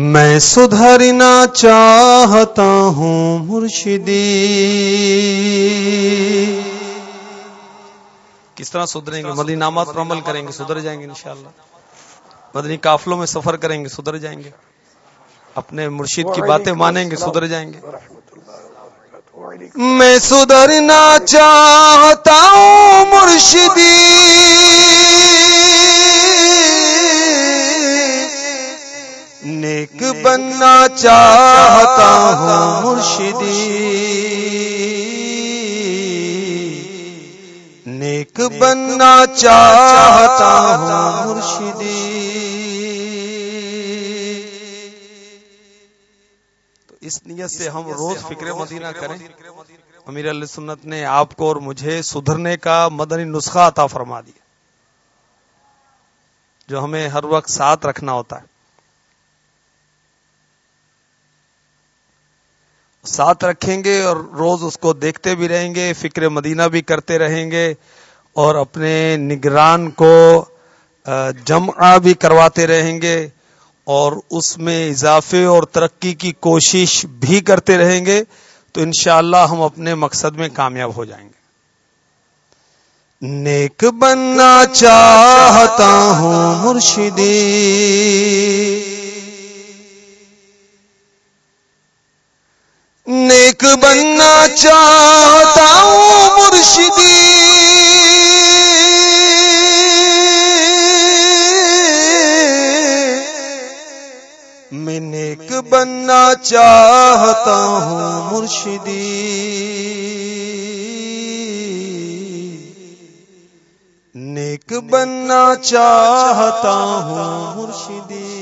میں سدھرنا چاہتا ہوں مرشدی۔ کس طرح سدھریں گے؟ مدنی نامات پر عمل کریں گے، سدھر جائیں گے انشاءاللہ۔ مدنی قافلوں میں سفر کریں گے، سدھر جائیں گے۔ اپنے مرشد کی باتیں مانیں گے، سدھر جائیں گے۔ میں سدھرنا چاہتا ہوں مرشدی۔ نیک بننا چاہتا ہوں مرشدی۔ نیک بننا چاہتا ہوں مرشدی۔ تو اس نیت سے ہم روز فکر مدینہ کریں۔ امیر علیہ سنت نے آپ کو اور مجھے سدھرنے کا مدنی نسخہ عطا فرما دیا۔ جو ہمیں ہر وقت ساتھ رکھنا ہوتا ہے۔ ساتھ رکھیں گے اور روز اس کو دیکھتے بھی رہیں گے، فکر مدینہ بھی کرتے رہیں گے اور اپنے نگران کو جمع بھی کرواتے رہیں گے اور اس میں اضافے اور ترقی کی کوشش بھی کرتے رہیں گے تو انشاءاللہ ہم اپنے مقصد میں کامیاب ہو جائیں گے۔ نیک بننا چاہتا ہوں مرشدی۔ نیک بننا چاہتا ہوں مرشدی۔ میں نیک بننا چاہتا ہوں مرشدی۔ نیک بننا چاہتا ہوں مرشدی۔